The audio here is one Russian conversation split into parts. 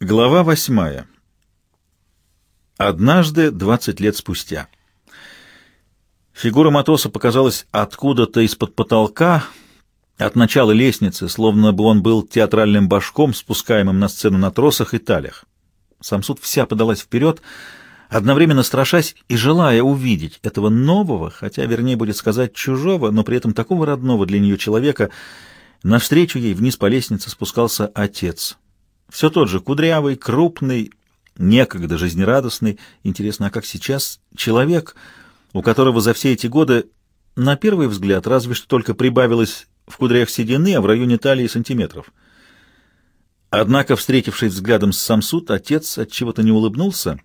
Глава восьмая. Однажды, двадцать лет спустя. Фигура Матоса показалась откуда-то из-под потолка, от начала лестницы, словно бы он был театральным башком, спускаемым на сцену на тросах и талях. Самсуд вся подалась вперед, одновременно страшась и желая увидеть этого нового, хотя, вернее, будет сказать, чужого, но при этом такого родного для нее человека. Навстречу ей вниз по лестнице спускался отец — все тот же кудрявый, крупный, некогда жизнерадостный, интересно, а как сейчас, человек, у которого за все эти годы, на первый взгляд, разве что только прибавилось в кудрях седины, а в районе талии сантиметров. Однако, встретившись взглядом с Самсуд, отец от чего-то не улыбнулся,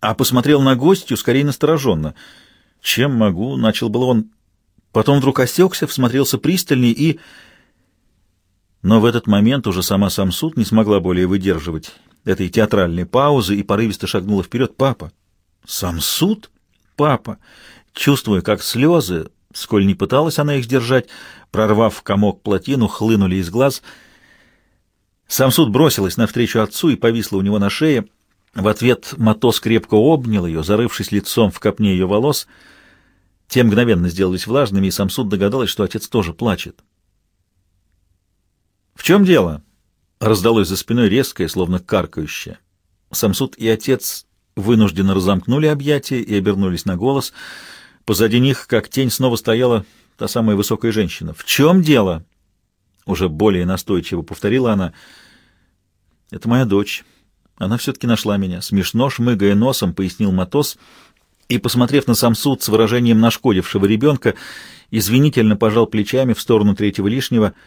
а посмотрел на гостью скорее настороженно. «Чем могу?» — начал был он. Потом вдруг осекся, всмотрелся пристальней и но в этот момент уже сама Самсуд не смогла более выдерживать этой театральной паузы и порывисто шагнула вперед. «Папа!» «Самсуд? Папа!» Чувствуя, как слезы, сколь не пыталась она их сдержать, прорвав комок плотину, хлынули из глаз. Самсуд бросилась навстречу отцу и повисла у него на шее. В ответ Матос крепко обнял ее, зарывшись лицом в копне ее волос. Те мгновенно сделались влажными, и Самсуд догадалась, что отец тоже плачет. «В чем дело?» — раздалось за спиной резкое, словно каркающее. Самсуд и отец вынужденно разомкнули объятия и обернулись на голос. Позади них, как тень, снова стояла та самая высокая женщина. «В чем дело?» Уже более настойчиво повторила она. «Это моя дочь. Она все-таки нашла меня». Смешно, шмыгая носом, пояснил Матос, и, посмотрев на Самсуд с выражением нашкодившего ребенка, извинительно пожал плечами в сторону третьего лишнего —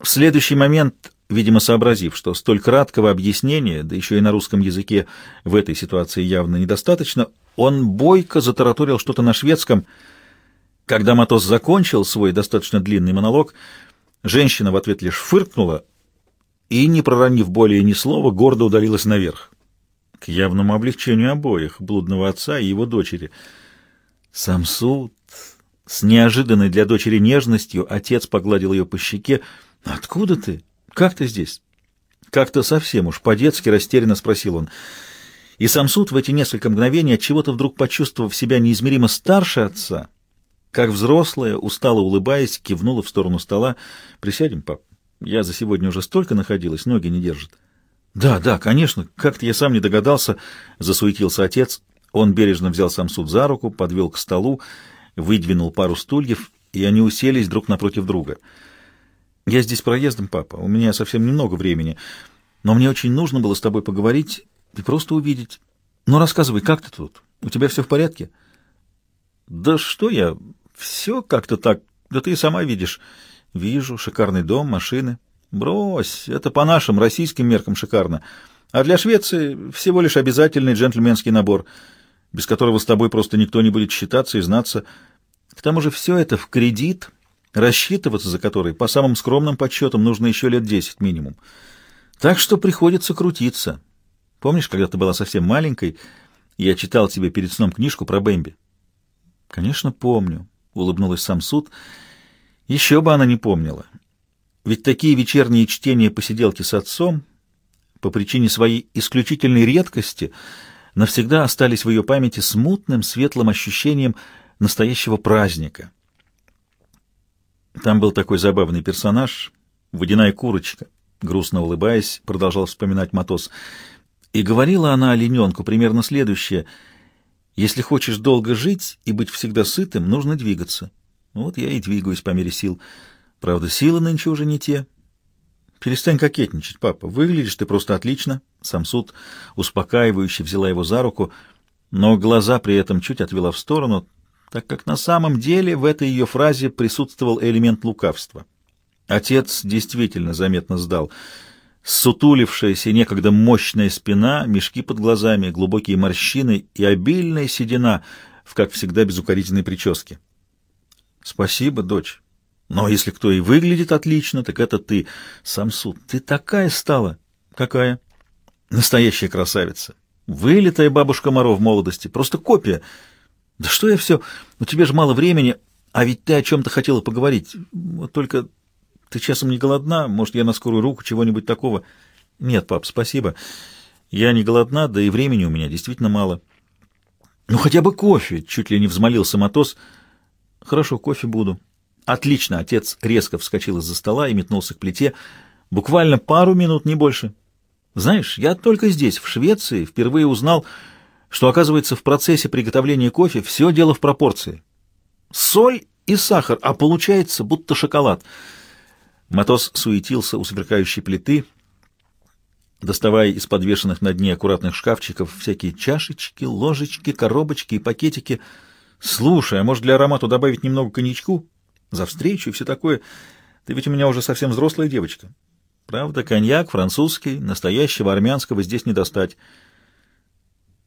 в следующий момент, видимо, сообразив, что столь краткого объяснения, да еще и на русском языке, в этой ситуации явно недостаточно, он бойко затараторил что-то на шведском. Когда Матос закончил свой достаточно длинный монолог, женщина в ответ лишь фыркнула и, не проронив более ни слова, гордо удалилась наверх. К явному облегчению обоих, блудного отца и его дочери. Самсуд, с неожиданной для дочери нежностью, отец погладил ее по щеке, «Откуда ты? Как ты здесь?» Как-то совсем уж по-детски растерянно спросил он. И сам суд в эти несколько мгновений, от чего то вдруг почувствовав себя неизмеримо старше отца, как взрослая, устало улыбаясь, кивнула в сторону стола. «Присядем, пап. Я за сегодня уже столько находилась, ноги не держат». «Да, да, конечно. Как-то я сам не догадался», — засуетился отец. Он бережно взял сам суд за руку, подвел к столу, выдвинул пару стульев, и они уселись друг напротив друга — я здесь проездом, папа, у меня совсем немного времени, но мне очень нужно было с тобой поговорить и просто увидеть. Ну, рассказывай, как ты тут? У тебя все в порядке? Да что я, все как-то так, да ты и сама видишь. Вижу, шикарный дом, машины. Брось, это по нашим российским меркам шикарно. А для Швеции всего лишь обязательный джентльменский набор, без которого с тобой просто никто не будет считаться и знаться. К тому же все это в кредит — рассчитываться за который, по самым скромным подсчетам, нужно еще лет десять минимум. Так что приходится крутиться. Помнишь, когда ты была совсем маленькой, я читал тебе перед сном книжку про Бэмби? Конечно, помню, — улыбнулась Самсуд. Еще бы она не помнила. Ведь такие вечерние чтения посиделки с отцом, по причине своей исключительной редкости, навсегда остались в ее памяти смутным, светлым ощущением настоящего праздника — там был такой забавный персонаж, водяная курочка. Грустно улыбаясь, продолжал вспоминать Матос. И говорила она олененку примерно следующее. «Если хочешь долго жить и быть всегда сытым, нужно двигаться. Вот я и двигаюсь по мере сил. Правда, силы нынче уже не те. Перестань кокетничать, папа. Выглядишь ты просто отлично». Самсуд успокаивающе взяла его за руку, но глаза при этом чуть отвела в сторону, так как на самом деле в этой ее фразе присутствовал элемент лукавства. Отец действительно заметно сдал. Сутулившаяся некогда мощная спина, мешки под глазами, глубокие морщины и обильная седина в, как всегда, безукоризненной прическе. «Спасибо, дочь. Но если кто и выглядит отлично, так это ты. Самсуд, ты такая стала. Какая? Настоящая красавица. Вылитая бабушка Моро в молодости. Просто копия». «Да что я все? У тебя же мало времени, а ведь ты о чем-то хотела поговорить. Вот только ты часом не голодна, может, я на скорую руку чего-нибудь такого...» Нет, пап, спасибо. Я не голодна, да и времени у меня действительно мало. Ну, хотя бы кофе, чуть ли не взмолился Матос. Хорошо, кофе буду. Отлично, отец резко вскочил из-за стола и метнулся к плите. Буквально пару минут, не больше. Знаешь, я только здесь, в Швеции, впервые узнал, что, оказывается, в процессе приготовления кофе все дело в пропорции. Соль и сахар, а получается будто шоколад. Матос суетился у сверкающей плиты, доставая из подвешенных на дне аккуратных шкафчиков всякие чашечки, ложечки, коробочки и пакетики. «Слушай, а может для аромату добавить немного коньячку? За встречу и все такое. Ты ведь у меня уже совсем взрослая девочка. Правда, коньяк французский, настоящего армянского здесь не достать».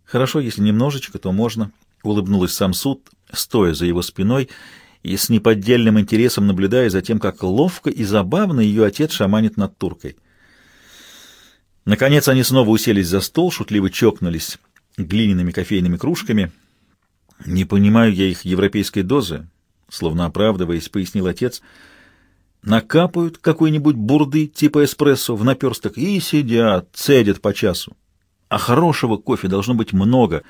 «Хорошо, если немножечко, то можно», — улыбнулась Самсуд, стоя за его спиной и с неподдельным интересом наблюдая за тем, как ловко и забавно ее отец шаманит над туркой. Наконец они снова уселись за стол, шутливо чокнулись глиняными кофейными кружками. «Не понимаю я их европейской дозы», — словно оправдываясь, пояснил отец. «Накапают какой-нибудь бурды типа эспрессо в наперсток и сидят, цедят по часу. А хорошего кофе должно быть много».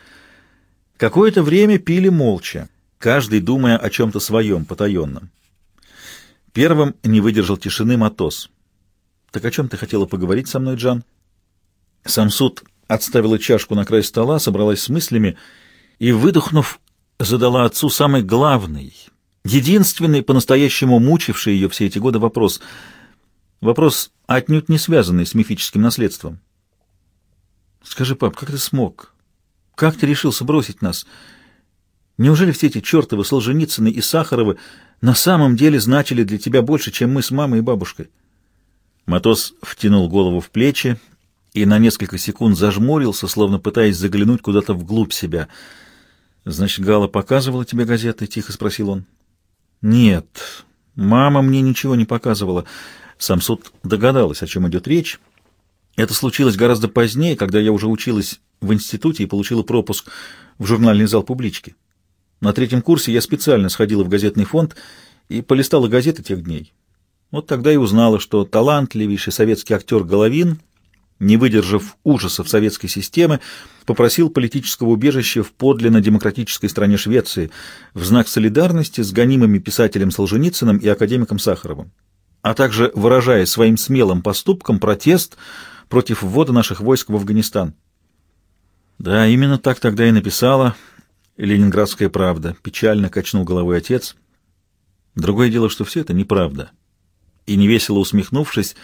Какое-то время пили молча, каждый думая о чем-то своем, потаенном. Первым не выдержал тишины Матос. «Так о чем ты хотела поговорить со мной, Джан?» Самсуд отставила чашку на край стола, собралась с мыслями и, выдохнув, задала отцу самый главный, единственный, по-настоящему мучивший ее все эти годы вопрос. Вопрос, отнюдь не связанный с мифическим наследством. «Скажи, пап, как ты смог? Как ты решился бросить нас? Неужели все эти чертовы Солженицыны и Сахаровы на самом деле значили для тебя больше, чем мы с мамой и бабушкой?» Матос втянул голову в плечи и на несколько секунд зажмурился, словно пытаясь заглянуть куда-то вглубь себя. «Значит, Гала показывала тебе газеты?» — тихо спросил он. «Нет, мама мне ничего не показывала». Самсуд догадалась, о чем идет речь. Это случилось гораздо позднее, когда я уже училась в институте и получила пропуск в журнальный зал публички. На третьем курсе я специально сходила в газетный фонд и полистала газеты тех дней. Вот тогда и узнала, что талантливейший советский актер Головин — не выдержав ужасов советской системы, попросил политического убежища в подлинно демократической стране Швеции в знак солидарности с гонимыми писателем Солженицыным и академиком Сахаровым, а также выражая своим смелым поступком протест против ввода наших войск в Афганистан. Да, именно так тогда и написала «Ленинградская правда», печально качнул головой отец. Другое дело, что все это неправда. И невесело усмехнувшись,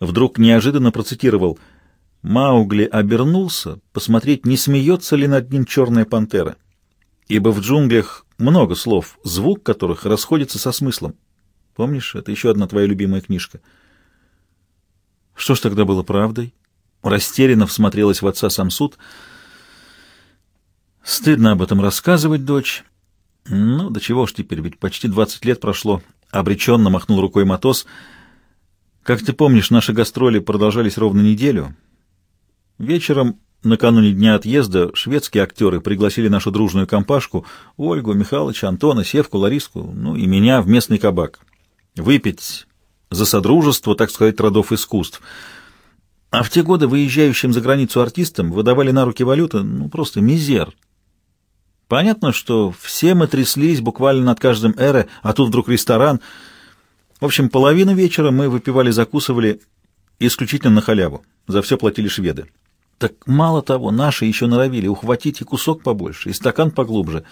вдруг неожиданно процитировал «Маугли обернулся, посмотреть, не смеется ли над ним черная пантера, ибо в джунглях много слов, звук которых расходится со смыслом. Помнишь, это еще одна твоя любимая книжка». Что ж тогда было правдой? Растерянно всмотрелась в отца Самсуд. Стыдно об этом рассказывать, дочь. Ну, до чего ж теперь, ведь почти двадцать лет прошло. Обреченно махнул рукой Матос — как ты помнишь, наши гастроли продолжались ровно неделю. Вечером, накануне дня отъезда, шведские актеры пригласили нашу дружную компашку, Ольгу, Михалыча, Антона, Севку, Лариску, ну и меня в местный кабак. Выпить за содружество, так сказать, родов искусств. А в те годы выезжающим за границу артистам выдавали на руки валюты, ну, просто мизер. Понятно, что все мы тряслись буквально над каждым эре, а тут вдруг ресторан — в общем, половину вечера мы выпивали-закусывали исключительно на халяву. За все платили шведы. Так мало того, наши еще норовили ухватить и кусок побольше, и стакан поглубже.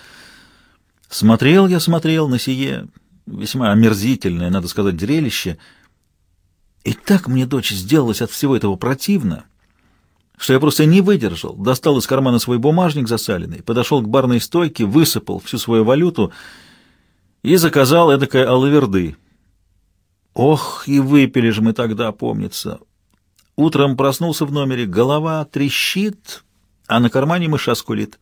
Смотрел я, смотрел на сие весьма омерзительное, надо сказать, зрелище. И так мне, дочь, сделалось от всего этого противно, что я просто не выдержал, достал из кармана свой бумажник засаленный, подошел к барной стойке, высыпал всю свою валюту и заказал эдакое алаверды Ох, и выпили же мы тогда, помнится. Утром проснулся в номере, голова трещит, а на кармане мыша скулит.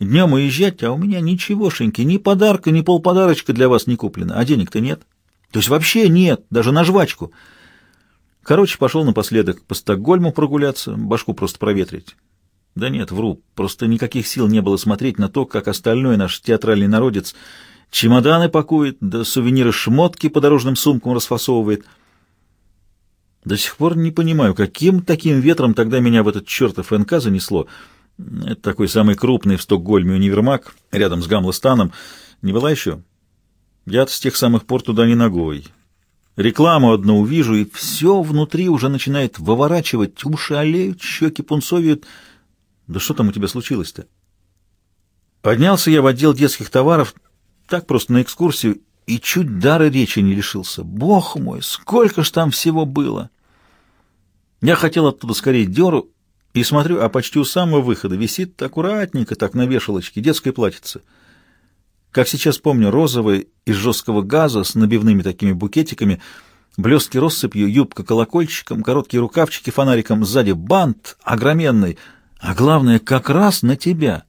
Днем уезжать, а у меня ничегошеньки, ни подарка, ни полподарочка для вас не куплено, а денег-то нет. То есть вообще нет, даже на жвачку. Короче, пошел напоследок по Стокгольму прогуляться, башку просто проветрить. Да нет, вру, просто никаких сил не было смотреть на то, как остальной наш театральный народец Чемоданы пакует, да сувениры-шмотки по дорожным сумкам расфасовывает. До сих пор не понимаю, каким таким ветром тогда меня в этот чертов НК занесло. Это такой самый крупный в Стокгольме универмаг, рядом с Гамлостаном. Не была еще? я с тех самых пор туда не ногой. Рекламу одну увижу, и все внутри уже начинает выворачивать, уши олеют, щеки пунцовеют. Да что там у тебя случилось-то? Поднялся я в отдел детских товаров, так просто на экскурсию, и чуть дара речи не лишился. Бог мой, сколько ж там всего было! Я хотел оттуда скорее деру, и смотрю, а почти у самого выхода висит аккуратненько так на вешалочке детское платьице. Как сейчас помню, розовое из жесткого газа с набивными такими букетиками, блестки россыпью, юбка колокольчиком, короткие рукавчики фонариком, сзади бант огроменный, а главное, как раз на тебя.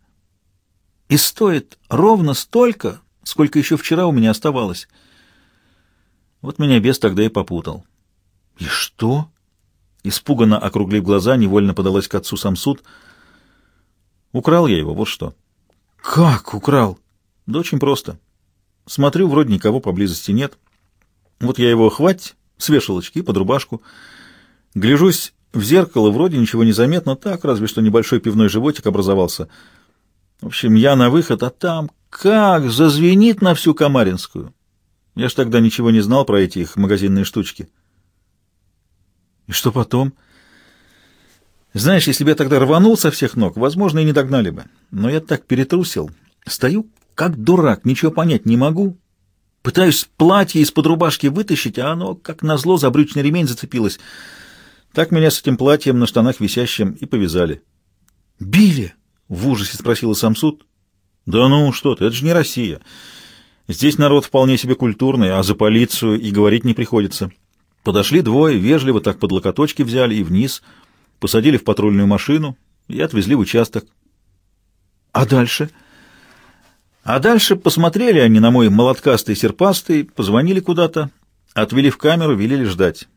И стоит ровно столько, сколько еще вчера у меня оставалось. Вот меня бес тогда и попутал. И что? Испуганно округлив глаза, невольно подалась к отцу Самсуд. Украл я его, вот что. Как украл? Да очень просто. Смотрю, вроде никого поблизости нет. Вот я его хвать с вешалочки под рубашку. Гляжусь в зеркало, вроде ничего не заметно, так, разве что небольшой пивной животик образовался. В общем, я на выход, а там как зазвенит на всю Камаринскую. Я ж тогда ничего не знал про эти их магазинные штучки. И что потом? Знаешь, если бы я тогда рванул со всех ног, возможно, и не догнали бы. Но я так перетрусил. Стою, как дурак, ничего понять не могу. Пытаюсь платье из-под рубашки вытащить, а оно, как назло, за брючный ремень зацепилось. Так меня с этим платьем на штанах висящим и повязали. «Били?» — в ужасе спросила Самсуд. «Да ну что ты, это же не Россия. Здесь народ вполне себе культурный, а за полицию и говорить не приходится». Подошли двое, вежливо так под локоточки взяли и вниз, посадили в патрульную машину и отвезли в участок. А дальше? А дальше посмотрели они на мой молоткастый серпастый, позвонили куда-то, отвели в камеру, велели ждать.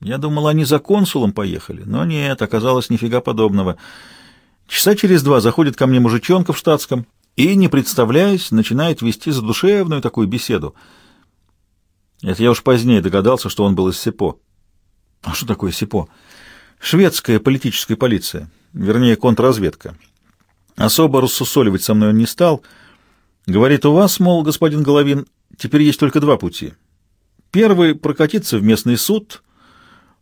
Я думал, они за консулом поехали, но нет, оказалось нифига подобного. Часа через два заходит ко мне мужичонка в штатском и, не представляясь, начинает вести задушевную такую беседу — это я уж позднее догадался, что он был из СИПО. А что такое СИПО? Шведская политическая полиция, вернее, контрразведка. Особо рассусоливать со мной он не стал. Говорит, у вас, мол, господин Головин, теперь есть только два пути. Первый — прокатиться в местный суд,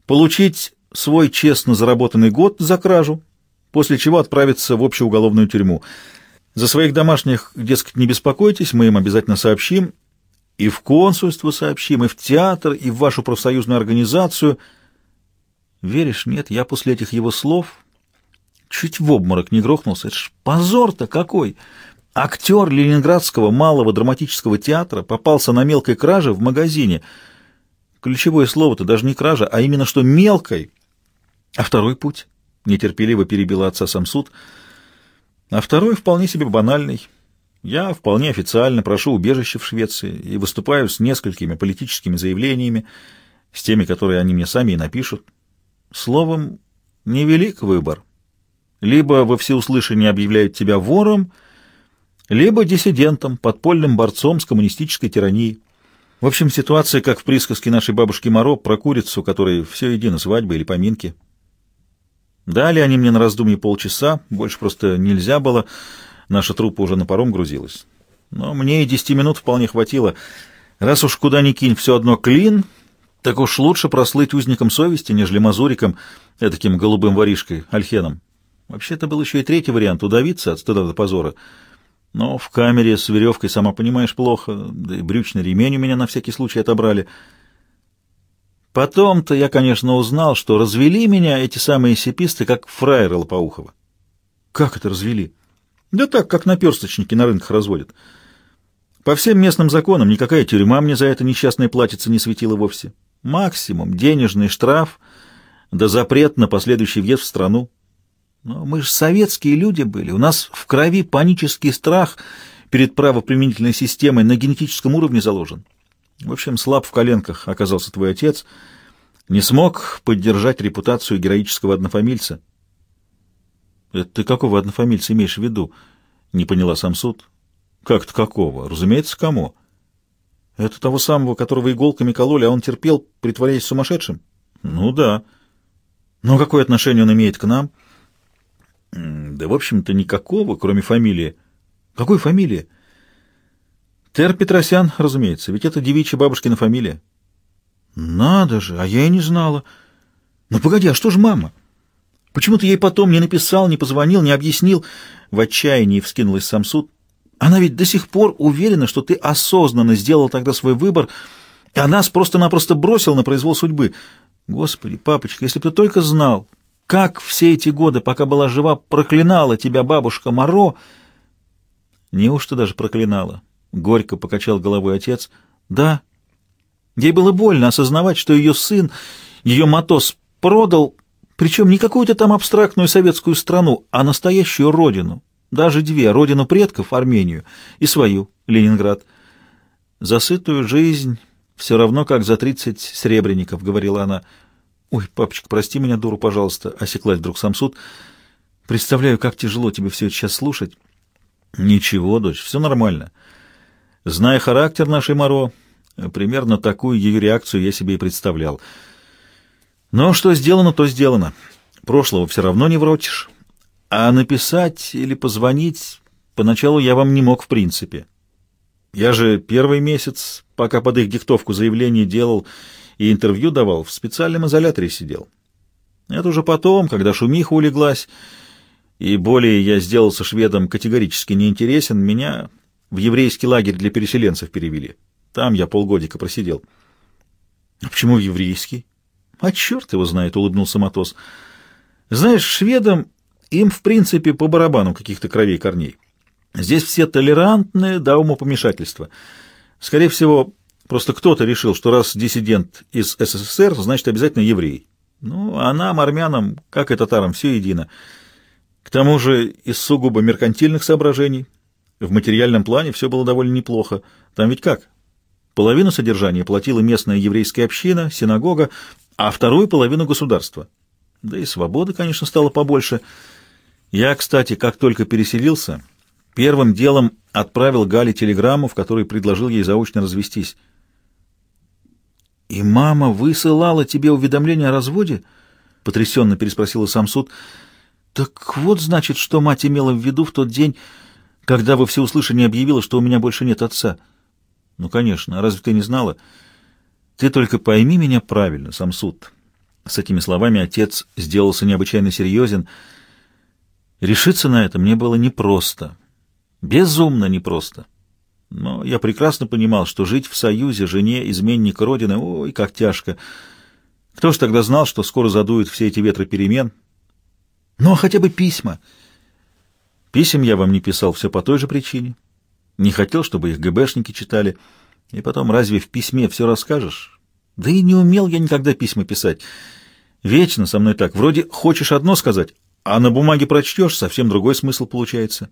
получить свой честно заработанный год за кражу, после чего отправиться в общеуголовную тюрьму. За своих домашних, дескать, не беспокойтесь, мы им обязательно сообщим, и в консульство сообщим, и в театр, и в вашу профсоюзную организацию. Веришь, нет, я после этих его слов чуть в обморок не грохнулся. Это ж позор-то какой! Актер Ленинградского малого драматического театра попался на мелкой краже в магазине. Ключевое слово-то даже не кража, а именно что мелкой. А второй путь? Нетерпеливо перебила отца Самсуд. А второй вполне себе банальный — я вполне официально прошу убежище в Швеции и выступаю с несколькими политическими заявлениями, с теми, которые они мне сами и напишут. Словом, невелик выбор. Либо во всеуслышание объявляют тебя вором, либо диссидентом, подпольным борцом с коммунистической тиранией. В общем, ситуация, как в присказке нашей бабушки Моро про курицу, которой все едино свадьба или поминки. Дали они мне на раздумье полчаса, больше просто нельзя было, Наша труппа уже на паром грузилась. Но мне и десяти минут вполне хватило. Раз уж куда ни кинь, все одно клин, так уж лучше прослыть узником совести, нежели мазуриком, таким голубым воришкой, альхеном. Вообще, это был еще и третий вариант — удавиться от стыда до позора. Но в камере с веревкой, сама понимаешь, плохо, да и брючный ремень у меня на всякий случай отобрали. Потом-то я, конечно, узнал, что развели меня эти самые сеписты, как фраера Лопоухова. Как это развели? Да так, как наперсточники на рынках разводят. По всем местным законам никакая тюрьма мне за это несчастное платьице не светила вовсе. Максимум денежный штраф, да запрет на последующий въезд в страну. Но мы же советские люди были, у нас в крови панический страх перед правоприменительной системой на генетическом уровне заложен. В общем, слаб в коленках оказался твой отец, не смог поддержать репутацию героического однофамильца. «Это ты какого однофамильца имеешь в виду?» — не поняла Самсуд. «Как-то какого? Разумеется, кому?» «Это того самого, которого иголками кололи, а он терпел, притворяясь сумасшедшим?» Ну да. Но какое отношение он имеет к нам? Да, в общем-то, никакого, кроме фамилии. Какой фамилии? Тер Петросян, разумеется, ведь это девичья бабушкина фамилия. Надо же, а я и не знала. Ну погоди, а что же мама? Почему ты ей потом не написал, не позвонил, не объяснил? В отчаянии вскинулась Самсуд. Она ведь до сих пор уверена, что ты осознанно сделал тогда свой выбор, а нас просто-напросто бросил на произвол судьбы. Господи, папочка, если бы ты только знал, как все эти годы, пока была жива, проклинала тебя бабушка Моро... Неужто даже проклинала? Горько покачал головой отец. Да. Ей было больно осознавать, что ее сын, ее Матос, продал, причем не какую-то там абстрактную советскую страну, а настоящую родину. Даже две, родину предков, Армению, и свою, Ленинград. За сытую жизнь все равно, как за тридцать сребреников, говорила она. Ой, папочка, прости меня, дуру, пожалуйста, осеклась вдруг Самсуд. Представляю, как тяжело тебе все это сейчас слушать. Ничего, дочь, все нормально. Зная характер нашей Моро, примерно такую ее реакцию я себе и представлял. Но что сделано, то сделано. Прошлого все равно не врочишь. А написать или позвонить поначалу я вам не мог в принципе. Я же первый месяц, пока под их диктовку заявление делал и интервью давал, в специальном изоляторе сидел. Это уже потом, когда шумиха улеглась, и более я сделался шведом категорически неинтересен, меня в еврейский лагерь для переселенцев перевели. Там я полгодика просидел. — А почему в еврейский? — А черт его знает, — улыбнулся Матос. — Знаешь, шведам им, в принципе, по барабану каких-то кровей корней. Здесь все толерантные до умопомешательства. Скорее всего, просто кто-то решил, что раз диссидент из СССР, значит обязательно еврей. Ну, а нам, армянам, как и татарам, все едино. К тому же из сугубо меркантильных соображений в материальном плане все было довольно неплохо. Там ведь как? Половину содержания платила местная еврейская община, синагога, а вторую половину государства. Да и свободы, конечно, стало побольше. Я, кстати, как только переселился, Первым делом отправил Гале телеграмму, в которой предложил ей заочно развестись. «И мама высылала тебе уведомление о разводе?» — потрясенно переспросила Самсуд. «Так вот, значит, что мать имела в виду в тот день, когда во всеуслышание объявила, что у меня больше нет отца?» «Ну, конечно, разве ты не знала?» «Ты только пойми меня правильно, Самсуд». С этими словами отец сделался необычайно серьезен. Решиться на это мне было непросто. Безумно непросто. Но я прекрасно понимал, что жить в союзе жене изменника Родины, ой, как тяжко. Кто ж тогда знал, что скоро задуют все эти ветры перемен? Ну, а хотя бы письма. Писем я вам не писал все по той же причине. Не хотел, чтобы их ГБшники читали. И потом, разве в письме все расскажешь? Да и не умел я никогда письма писать. Вечно со мной так. Вроде хочешь одно сказать, а на бумаге прочтешь, совсем другой смысл получается.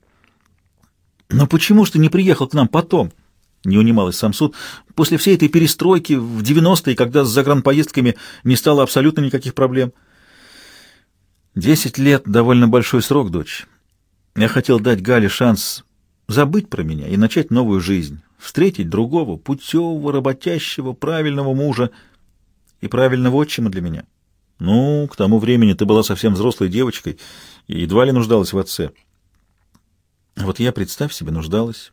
«Но почему ж ты не приехал к нам потом?» — не унималась Самсуд. «После всей этой перестройки в 90-е, когда с загранпоездками не стало абсолютно никаких проблем». «Десять лет — довольно большой срок, дочь. Я хотел дать Гале шанс забыть про меня и начать новую жизнь, встретить другого, путевого, работящего, правильного мужа и правильного отчима для меня. Ну, к тому времени ты была совсем взрослой девочкой и едва ли нуждалась в отце». Вот я, представь себе, нуждалась.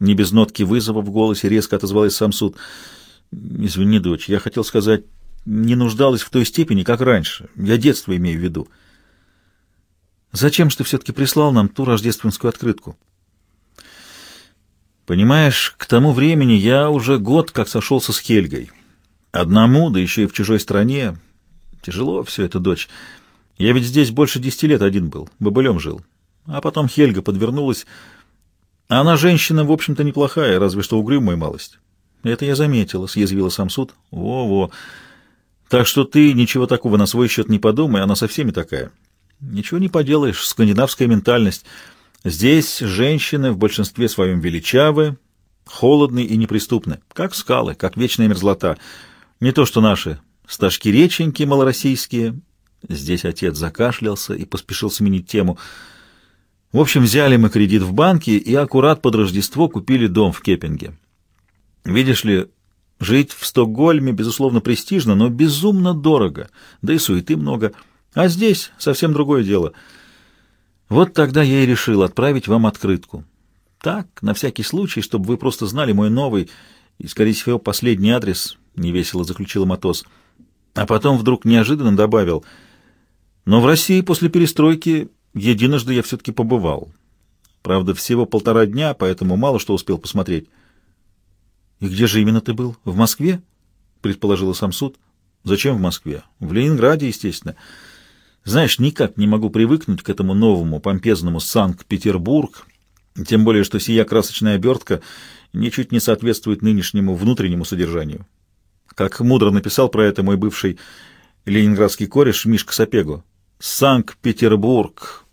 Не без нотки вызова в голосе резко отозвалась Самсуд. Извини, дочь, я хотел сказать, не нуждалась в той степени, как раньше. Я детство имею в виду. Зачем же ты все-таки прислал нам ту рождественскую открытку? Понимаешь, к тому времени я уже год как сошелся с Хельгой. Одному, да еще и в чужой стране. Тяжело все это, дочь. Я ведь здесь больше десяти лет один был, бобылем жил. А потом Хельга подвернулась. Она женщина, в общем-то, неплохая, разве что угрюмая малость. Это я заметила, съязвила сам суд. Во-во. Так что ты ничего такого на свой счет не подумай, она со всеми такая. Ничего не поделаешь, скандинавская ментальность. Здесь женщины в большинстве своем величавы, холодны и неприступны, как скалы, как вечная мерзлота. Не то что наши стажки-реченьки малороссийские. Здесь отец закашлялся и поспешил сменить тему — в общем, взяли мы кредит в банке и аккурат под Рождество купили дом в Кеппинге. Видишь ли, Жить в Стокгольме, безусловно, престижно, но безумно дорого, да и суеты много. А здесь совсем другое дело. Вот тогда я и решил отправить вам открытку. Так, на всякий случай, чтобы вы просто знали мой новый и, скорее всего, последний адрес, — невесело заключил Матос. А потом вдруг неожиданно добавил, но в России после перестройки единожды я все-таки побывал. Правда, всего полтора дня, поэтому мало что успел посмотреть. — И где же именно ты был? В Москве? — предположила Самсуд. — Зачем в Москве? В Ленинграде, естественно. Знаешь, никак не могу привыкнуть к этому новому, помпезному Санкт-Петербург, тем более, что сия красочная обертка ничуть не соответствует нынешнему внутреннему содержанию. Как мудро написал про это мой бывший ленинградский кореш Мишка Сапего. «Санкт-Петербург,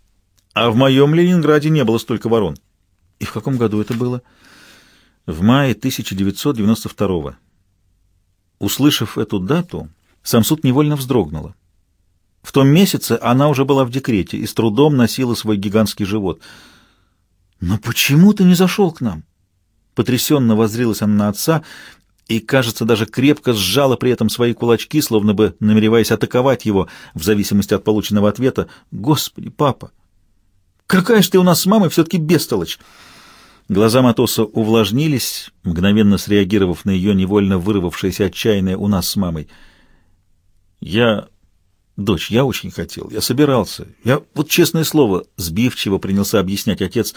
а в моем Ленинграде не было столько ворон. И в каком году это было? В мае 1992 -го. Услышав эту дату, Самсуд невольно вздрогнула. В том месяце она уже была в декрете и с трудом носила свой гигантский живот. «Но почему ты не зашел к нам?» Потрясенно воззрилась она на отца и, кажется, даже крепко сжала при этом свои кулачки, словно бы намереваясь атаковать его в зависимости от полученного ответа. «Господи, папа, Какая ж ты у нас с мамой все-таки бестолочь!» Глаза Матоса увлажнились, мгновенно среагировав на ее невольно вырвавшееся отчаянное у нас с мамой. «Я... Дочь, я очень хотел, я собирался. Я, вот честное слово, сбивчиво принялся объяснять отец,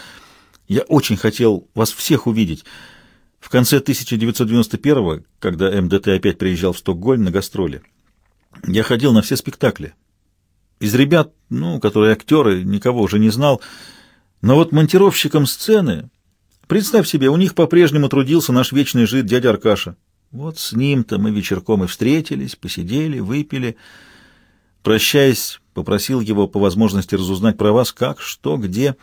я очень хотел вас всех увидеть. В конце 1991-го, когда МДТ опять приезжал в Стокгольм на гастроли, я ходил на все спектакли. Из ребят, ну, которые актеры, никого уже не знал. Но вот монтировщиком сцены, представь себе, у них по-прежнему трудился наш вечный жид дядя Аркаша. Вот с ним-то мы вечерком и встретились, посидели, выпили. Прощаясь, попросил его по возможности разузнать про вас, как, что, где.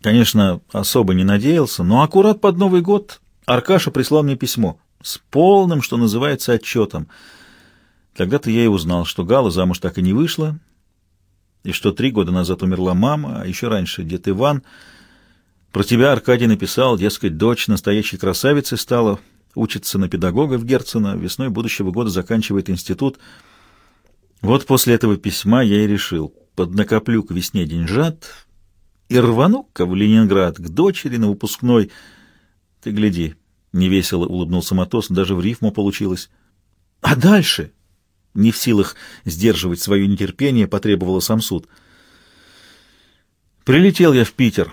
Конечно, особо не надеялся, но аккурат под Новый год Аркаша прислал мне письмо с полным, что называется, отчетом. Тогда-то я и узнал, что Гала замуж так и не вышла, и что три года назад умерла мама, а еще раньше дед Иван. Про тебя Аркадий написал, дескать, дочь настоящей красавицы стала, учится на педагога в Герцена, весной будущего года заканчивает институт. Вот после этого письма я и решил, поднакоплю к весне деньжат и рвану-ка в Ленинград к дочери на выпускной. Ты гляди, невесело улыбнулся Матос, даже в рифму получилось. А дальше? Не в силах сдерживать свое нетерпение, потребовала сам суд. Прилетел я в Питер.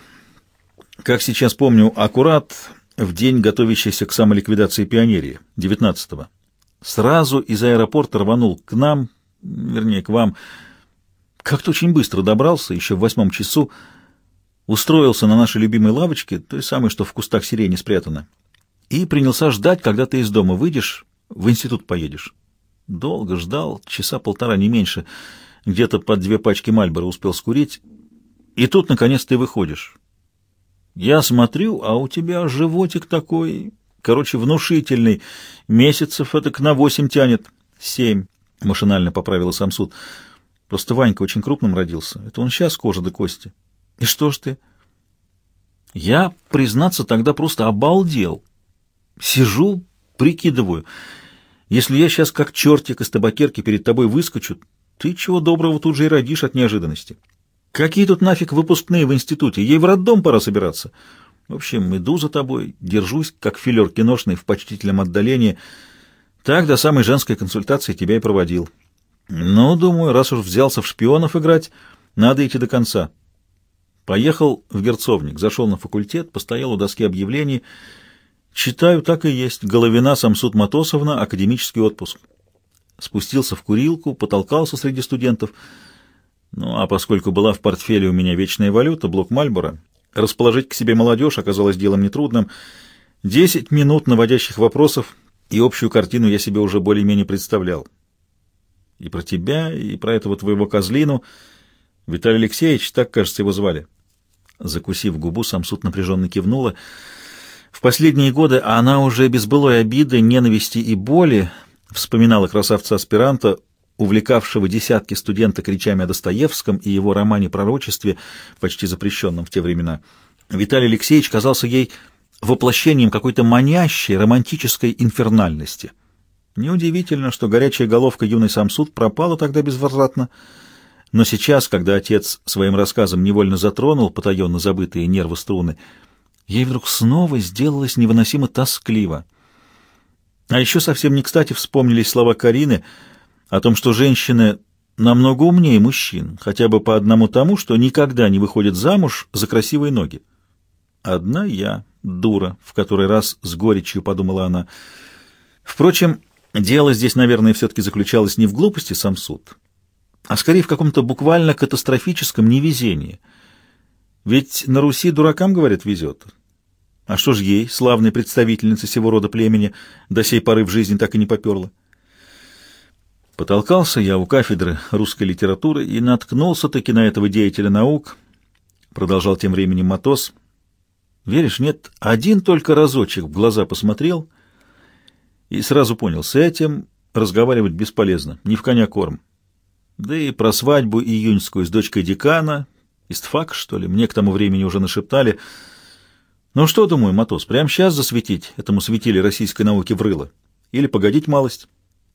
Как сейчас помню, аккурат в день, готовящийся к самоликвидации пионерии, 19-го. Сразу из аэропорта рванул к нам, вернее, к вам. Как-то очень быстро добрался, еще в восьмом часу, устроился на нашей любимой лавочке, той самой, что в кустах сирени спрятана, и принялся ждать, когда ты из дома выйдешь, в институт поедешь. Долго ждал, часа полтора, не меньше. Где-то под две пачки Мальбора успел скурить. И тут, наконец, ты выходишь. Я смотрю, а у тебя животик такой, короче, внушительный. Месяцев это к на восемь тянет. Семь, машинально поправила Самсуд. Просто Ванька очень крупным родился. Это он сейчас кожа до кости. И что ж ты? Я, признаться, тогда просто обалдел. Сижу, прикидываю... Если я сейчас как чертик из табакерки перед тобой выскочу, ты чего доброго тут же и родишь от неожиданности. Какие тут нафиг выпускные в институте? Ей в роддом пора собираться. В общем, иду за тобой, держусь, как филер киношный в почтительном отдалении. Так до самой женской консультации тебя и проводил. Ну, думаю, раз уж взялся в шпионов играть, надо идти до конца. Поехал в Герцовник, зашел на факультет, постоял у доски объявлений — Читаю, так и есть. Головина Самсуд Матосовна, академический отпуск. Спустился в курилку, потолкался среди студентов. Ну, а поскольку была в портфеле у меня вечная валюта, блок Мальбора, расположить к себе молодежь оказалось делом нетрудным. Десять минут наводящих вопросов, и общую картину я себе уже более-менее представлял. И про тебя, и про этого твоего козлину. Виталий Алексеевич, так, кажется, его звали. Закусив губу, Самсуд напряженно кивнула — в последние годы она уже без былой обиды, ненависти и боли вспоминала красавца-аспиранта, увлекавшего десятки студенток речами о Достоевском и его романе-пророчестве, почти запрещенном в те времена. Виталий Алексеевич казался ей воплощением какой-то манящей романтической инфернальности — Неудивительно, что горячая головка юной Самсуд пропала тогда безвозвратно, но сейчас, когда отец своим рассказом невольно затронул потаенно забытые нервы струны, ей вдруг снова сделалось невыносимо тоскливо. А еще совсем не кстати вспомнились слова Карины о том, что женщины намного умнее мужчин, хотя бы по одному тому, что никогда не выходят замуж за красивые ноги. Одна я, дура, в который раз с горечью подумала она. Впрочем, Дело здесь, наверное, все-таки заключалось не в глупости Самсуд, а скорее в каком-то буквально катастрофическом невезении. Ведь на Руси дуракам, говорят, везет. А что ж ей, славной представительнице сего рода племени, до сей поры в жизни так и не поперла? Потолкался я у кафедры русской литературы и наткнулся-таки на этого деятеля наук, продолжал тем временем Матос. Веришь, нет, один только разочек в глаза посмотрел — и сразу понял, с этим разговаривать бесполезно, не в коня корм. Да и про свадьбу июньскую с дочкой декана, истфак, что ли, мне к тому времени уже нашептали. Ну что, думаю, Матос, прямо сейчас засветить этому светили российской науки в рыло? Или погодить малость?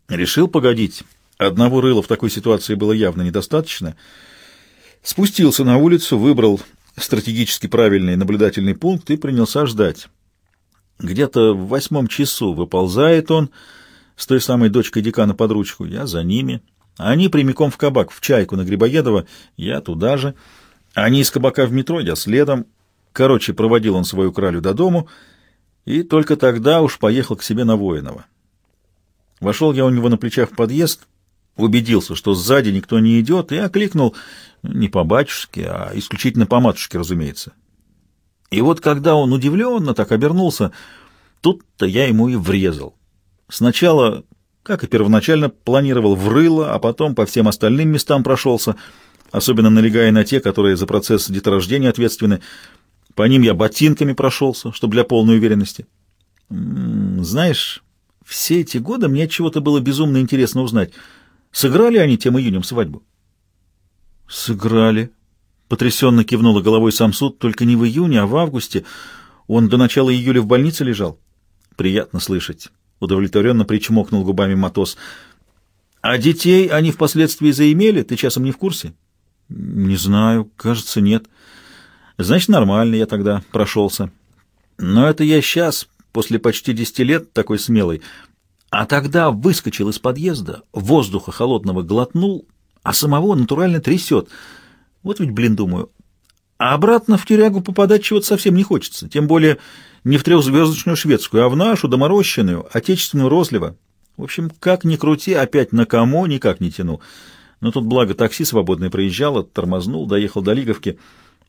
Решил погодить. Одного рыла в такой ситуации было явно недостаточно. Спустился на улицу, выбрал стратегически правильный наблюдательный пункт и принялся ждать. Где-то в восьмом часу выползает он с той самой дочкой декана под ручку. Я за ними. Они прямиком в кабак, в чайку на Грибоедова. Я туда же. Они из кабака в метро, я следом. Короче, проводил он свою кралю до дому, и только тогда уж поехал к себе на Воинова. Вошел я у него на плечах в подъезд, убедился, что сзади никто не идет, и окликнул не по батюшке, а исключительно по матушке, разумеется. И вот когда он удивленно так обернулся, тут-то я ему и врезал. Сначала, как и первоначально, планировал в рыло, а потом по всем остальным местам прошелся, особенно налегая на те, которые за процесс деторождения ответственны. По ним я ботинками прошелся, чтобы для полной уверенности. Знаешь, все эти годы мне чего-то было безумно интересно узнать, сыграли они тем июнем свадьбу? Сыграли, Потрясенно кивнула головой Самсуд, только не в июне, а в августе. Он до начала июля в больнице лежал. Приятно слышать. Удовлетворенно причмокнул губами Матос. А детей они впоследствии заимели? Ты часом не в курсе? Не знаю, кажется, нет. Значит, нормально я тогда прошелся. Но это я сейчас, после почти десяти лет, такой смелый. А тогда выскочил из подъезда, воздуха холодного глотнул, а самого натурально трясет — вот ведь, блин, думаю. А обратно в тюрягу попадать чего-то совсем не хочется. Тем более не в трехзвездочную шведскую, а в нашу доморощенную, отечественную розлива. В общем, как ни крути, опять на кому никак не тяну. Но тут, благо, такси свободное проезжало, тормознул, доехал до Лиговки,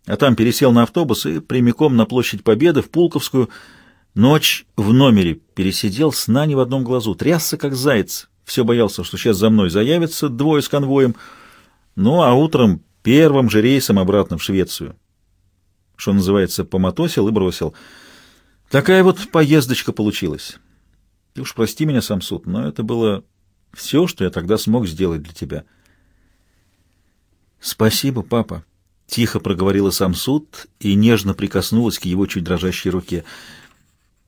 а там пересел на автобус и прямиком на площадь Победы в Пулковскую. Ночь в номере пересидел, сна не в одном глазу, трясся как заяц. Все боялся, что сейчас за мной заявятся двое с конвоем. Ну, а утром первым же рейсом обратно в Швецию. Что называется, помотосил и бросил. Такая вот поездочка получилась. Ты уж прости меня, Самсуд, но это было все, что я тогда смог сделать для тебя. Спасибо, папа. Тихо проговорила Самсуд и нежно прикоснулась к его чуть дрожащей руке.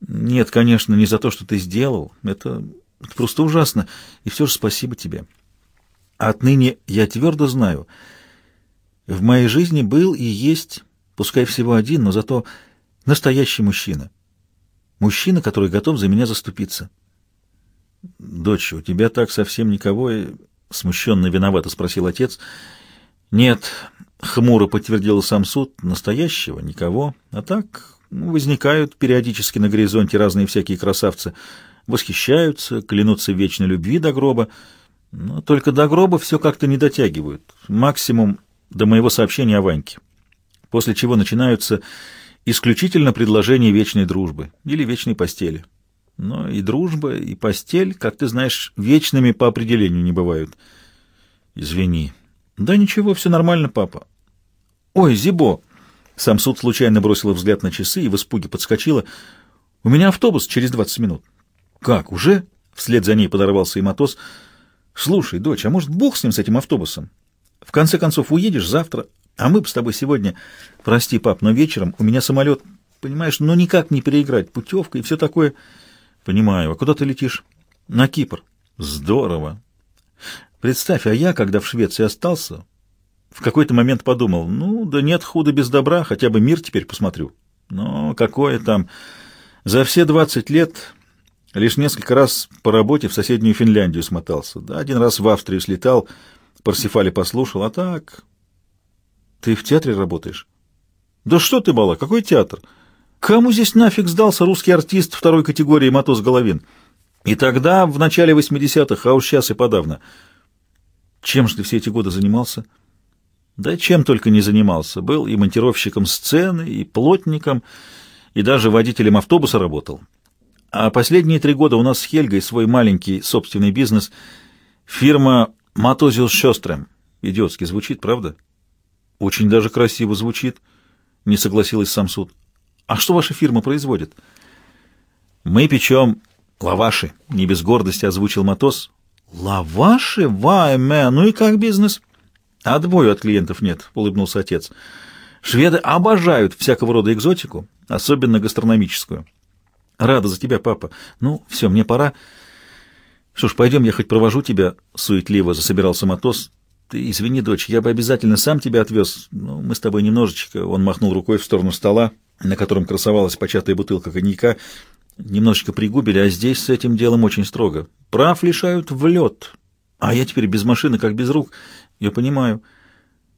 Нет, конечно, не за то, что ты сделал. Это, это просто ужасно. И все же спасибо тебе. Отныне я твердо знаю — в моей жизни был и есть, пускай всего один, но зато настоящий мужчина. Мужчина, который готов за меня заступиться. «Дочь, у тебя так совсем никого...» — смущенно виновато спросил отец. «Нет», — хмуро подтвердил сам суд, — «настоящего никого. А так ну, возникают периодически на горизонте разные всякие красавцы, восхищаются, клянутся вечной любви до гроба, но только до гроба все как-то не дотягивают. Максимум до моего сообщения о Ваньке, после чего начинаются исключительно предложения вечной дружбы или вечной постели. Но и дружба, и постель, как ты знаешь, вечными по определению не бывают. Извини. Да ничего, все нормально, папа. Ой, Зибо! Самсуд случайно бросила взгляд на часы и в испуге подскочила. У меня автобус через двадцать минут. Как, уже? Вслед за ней подорвался и Матос. Слушай, дочь, а может, бог с ним, с этим автобусом? В конце концов, уедешь завтра, а мы бы с тобой сегодня... Прости, пап, но вечером у меня самолет, понимаешь, ну никак не переиграть, путевка и все такое. Понимаю. А куда ты летишь? На Кипр. Здорово. Представь, а я, когда в Швеции остался, в какой-то момент подумал, ну, да нет худа без добра, хотя бы мир теперь посмотрю. Но какое там... За все двадцать лет лишь несколько раз по работе в соседнюю Финляндию смотался. Да, один раз в Австрию слетал, Парсифали послушал, а так... Ты в театре работаешь? Да что ты, Бала, какой театр? Кому здесь нафиг сдался русский артист второй категории Матос Головин? И тогда, в начале 80-х, а уж сейчас и подавно. Чем же ты все эти годы занимался? Да чем только не занимался. Был и монтировщиком сцены, и плотником, и даже водителем автобуса работал. А последние три года у нас с Хельгой свой маленький собственный бизнес. Фирма «Матозиус Шострем». Идиотски звучит, правда? Очень даже красиво звучит, не согласилась Самсуд. А что ваша фирма производит? Мы печем лаваши, не без гордости озвучил Матос. Лаваши? Вайме, ну и как бизнес? Отбою от клиентов нет, улыбнулся отец. Шведы обожают всякого рода экзотику, особенно гастрономическую. Рада за тебя, папа. Ну, все, мне пора. Что ж, пойдем, я хоть провожу тебя, суетливо засобирался Матос. Ты извини, дочь, я бы обязательно сам тебя отвез. Ну, мы с тобой немножечко... Он махнул рукой в сторону стола, на котором красовалась початая бутылка коньяка. Немножечко пригубили, а здесь с этим делом очень строго. Прав лишают в лед. А я теперь без машины, как без рук. Я понимаю.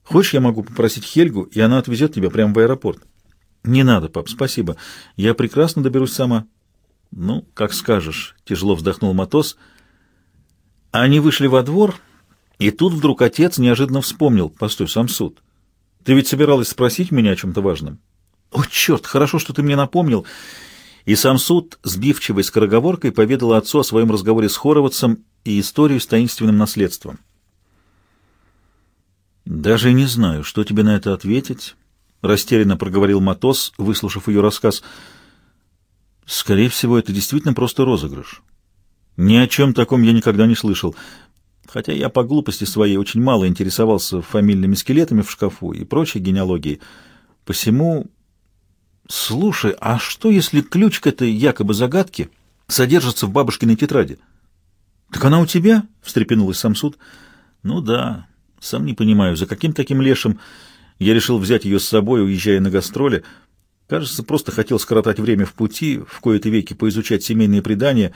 Хочешь, я могу попросить Хельгу, и она отвезет тебя прямо в аэропорт? Не надо, пап, спасибо. Я прекрасно доберусь сама. Ну, как скажешь, тяжело вздохнул Матос. Они вышли во двор, и тут вдруг отец неожиданно вспомнил. Постой, сам суд. Ты ведь собиралась спросить меня о чем-то важном? О, черт, хорошо, что ты мне напомнил. И сам суд, сбивчивой скороговоркой, поведал отцу о своем разговоре с Хоровацем и историю с таинственным наследством. «Даже не знаю, что тебе на это ответить», — растерянно проговорил Матос, выслушав ее рассказ. «Скорее всего, это действительно просто розыгрыш. Ни о чем таком я никогда не слышал, хотя я по глупости своей очень мало интересовался фамильными скелетами в шкафу и прочей генеалогией. Посему «Слушай, а что, если ключ к этой якобы загадке содержится в бабушкиной тетради?» «Так она у тебя?» — встрепенулась Самсуд. «Ну да, сам не понимаю, за каким таким лешим я решил взять ее с собой, уезжая на гастроли. Кажется, просто хотел скоротать время в пути, в кои-то веки поизучать семейные предания,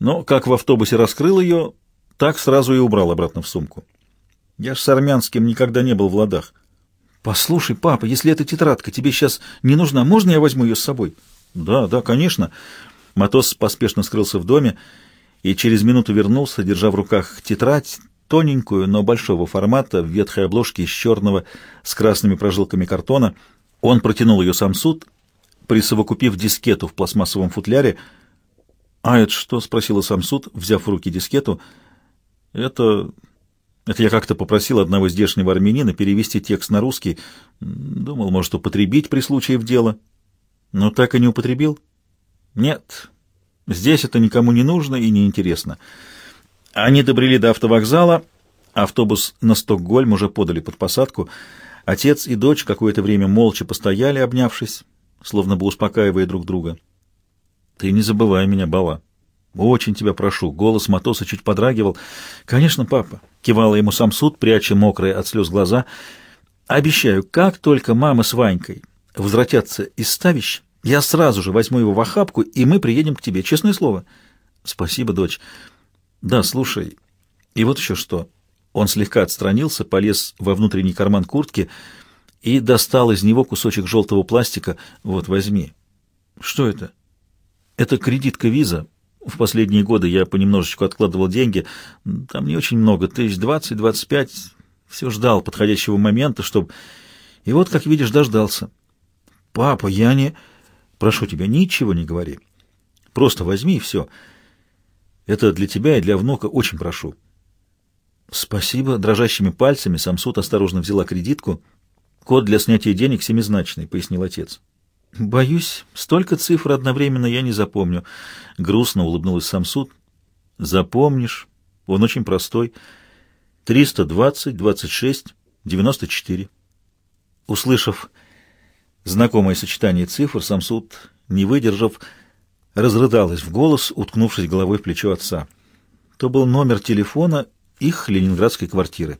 но как в автобусе раскрыл ее, так сразу и убрал обратно в сумку. Я ж с армянским никогда не был в ладах». «Послушай, папа, если эта тетрадка тебе сейчас не нужна, можно я возьму ее с собой?» «Да, да, конечно». Матос поспешно скрылся в доме и через минуту вернулся, держа в руках тетрадь, тоненькую, но большого формата, в ветхой обложке из черного с красными прожилками картона. Он протянул ее сам суд, присовокупив дискету в пластмассовом футляре. «А это что?» — спросила сам суд, взяв в руки дискету. «Это это я как-то попросил одного здешнего армянина перевести текст на русский. Думал, может, употребить при случае в дело. Но так и не употребил? Нет. Здесь это никому не нужно и не интересно. Они добрели до автовокзала. Автобус на Стокгольм уже подали под посадку. Отец и дочь какое-то время молча постояли, обнявшись, словно бы успокаивая друг друга. «Ты не забывай меня, Бала», «Очень тебя прошу». Голос Матоса чуть подрагивал. «Конечно, папа», — кивала ему сам суд, пряча мокрые от слез глаза. «Обещаю, как только мама с Ванькой возвратятся из ставищ, я сразу же возьму его в охапку, и мы приедем к тебе. Честное слово». «Спасибо, дочь». «Да, слушай, и вот еще что». Он слегка отстранился, полез во внутренний карман куртки и достал из него кусочек желтого пластика. «Вот, возьми». «Что это?» «Это кредитка виза». В последние годы я понемножечку откладывал деньги. Там не очень много, тысяч двадцать, двадцать пять. Все ждал подходящего момента, чтобы... И вот, как видишь, дождался. Папа, я не... Прошу тебя, ничего не говори. Просто возьми и все. Это для тебя и для внука очень прошу. Спасибо. Дрожащими пальцами Самсуд осторожно взяла кредитку. Код для снятия денег семизначный, пояснил отец. Боюсь, столько цифр одновременно я не запомню. Грустно улыбнулась Самсуд. Запомнишь. Он очень простой. 320, 26, 94. Услышав знакомое сочетание цифр, Самсуд, не выдержав, разрыдалась в голос, уткнувшись головой в плечо отца. то был номер телефона их ленинградской квартиры.